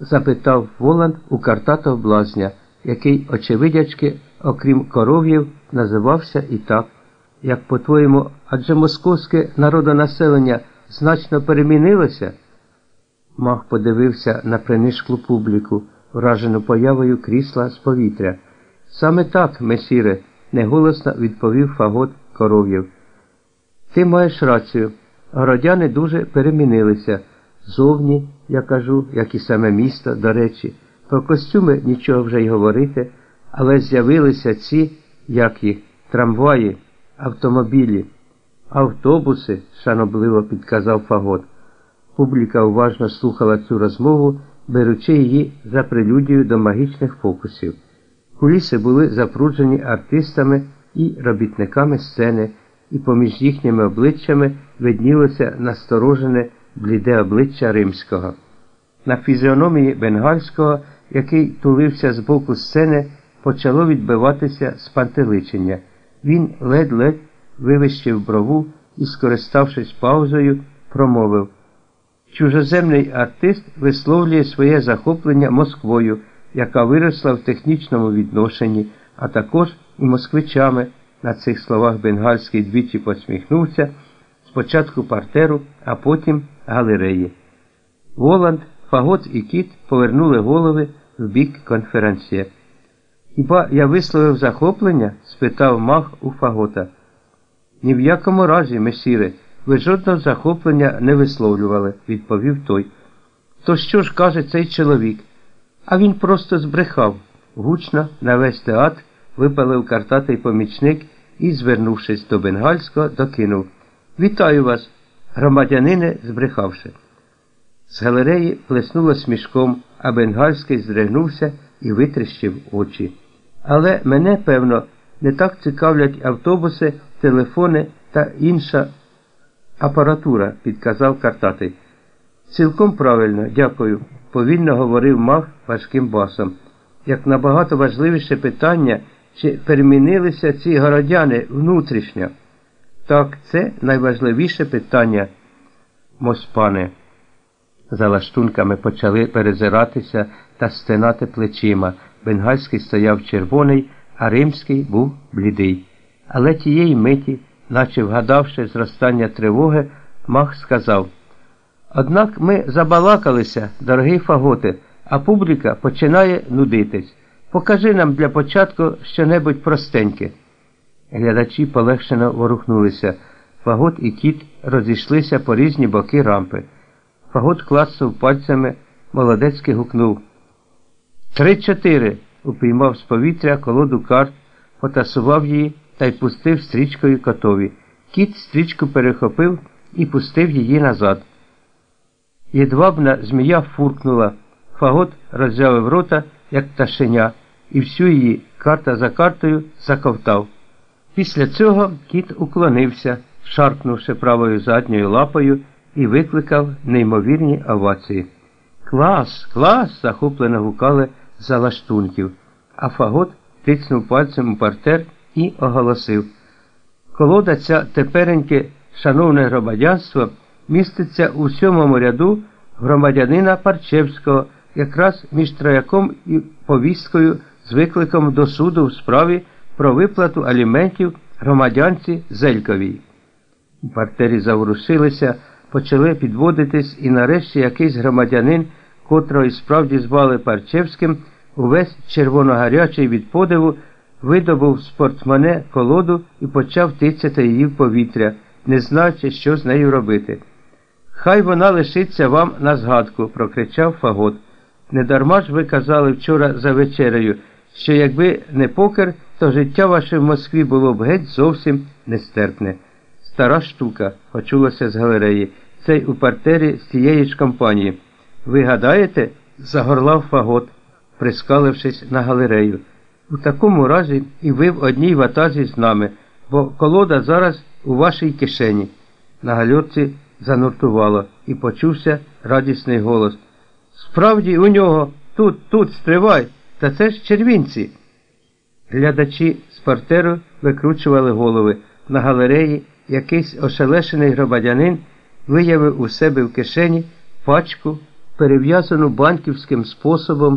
запитав Воланд у картатого блазня, який, очевидячки, окрім коров'їв, називався і так. Як по-твоєму, адже московське народонаселення значно перемінилося? Мах подивився на принишклу публіку, вражену появою крісла з повітря. Саме так, месіре, неголосно відповів фагот коров'єв. Ти маєш рацію. Городяни дуже перемінилися. Зовні, я кажу, як і саме місто, до речі. Про костюми нічого вже й говорити, але з'явилися ці, як їх, трамваї, автомобілі, автобуси, шанобливо підказав фагот. Публіка уважно слухала цю розмову, беручи її за прелюдію до магічних фокусів. Куліси були запруджені артистами і робітниками сцени, і поміж їхніми обличчями виднілося насторожене бліде обличчя римського. На фізіономії бенгальського, який тулився з боку сцени, почало відбиватися спантеличення. Він ледь-ледь вивищив брову і, скориставшись паузою, промовив Чужоземний артист висловлює своє захоплення Москвою, яка виросла в технічному відношенні, а також і москвичами. На цих словах бенгальський двічі посміхнувся спочатку партеру, а потім галереї. Воланд, Фагот і Кіт повернули голови в бік конференції. Хіба я висловив захоплення? спитав мах у Фагота. Ні в якому разі, месіре, ви жодного захоплення не висловлювали, відповів той. То що ж каже цей чоловік? А він просто збрехав. Гучно на весь театр випалив картатий помічник і, звернувшись до бенгальського, докинув Вітаю вас, громадянине, збрехавши. З галереї плеснуло смішком, а бенгальський здригнувся і витріщив очі. Але мене, певно, не так цікавлять автобуси, телефони та інша апаратура, підказав Картатий. Цілком правильно, дякую, повільно говорив мах важким басом. Як набагато важливіше питання, чи перемінилися ці городяни внутрішньо. Так, це найважливіше питання, моспане. За лаштунками почали перезиратися та стинати плечима. Бенгальський стояв червоний, а римський був блідий. Але тієї миті, наче вгадавши зростання тривоги, Маг сказав Однак ми забалакалися, дорогий Фаготе, а публіка починає нудитись. Покажи нам для початку щонебудь простеньке. Глядачі полегшено ворухнулися. Фагот і кіт розійшлися по різні боки рампи. Фагот клацнув пальцями, молодецьки гукнув. Три-чотири. упіймав з повітря колоду карт, потасував її та й пустив стрічкою котові. Кіт стрічку перехопив і пустив її назад. Єдвабна змія фуркнула. Фагот роззявив рота, як пташеня, і всю її карта за картою заковтав. Після цього кіт уклонився, шаркнувши правою задньою лапою, і викликав неймовірні овації. Клас, клас! захоплено гукали за лаштунків, а фагот тицнув пальцем у партер і оголосив. Колода ця тепереньке, шановне громадянство, міститься у сьомому ряду громадянина Парчевського, якраз між трояком і повісткою з викликом до суду в справі про виплату аліментів громадянці Зельковій. Партері заворушилися, почали підводитись, і нарешті якийсь громадянин, котрого і справді звали Парчевським, увесь червоногарячий від подиву, видобув з портмоне колоду і почав тицяти її в повітря, не знаючи, що з нею робити. Хай вона лишиться вам на згадку, прокричав фагот. Недарма ж ви казали вчора за вечерею, що якби не покер, то життя ваше в Москві було б геть зовсім нестерпне. Стара штука, почулося з галереї, цей у партері з тієї ж компанії. Ви гадаєте? загорлав фагот, прискалившись на галерею. У такому разі і ви в одній ватазі з нами, бо колода зараз у вашій кишені. На гальорці зануртувало і почувся радісний голос. Справді у нього тут, тут, стривай, та це ж червінці. Глядачі з партеру викручували голови. На галереї якийсь ошелешений громадянин виявив у себе в кишені пачку перев'язану банківським способом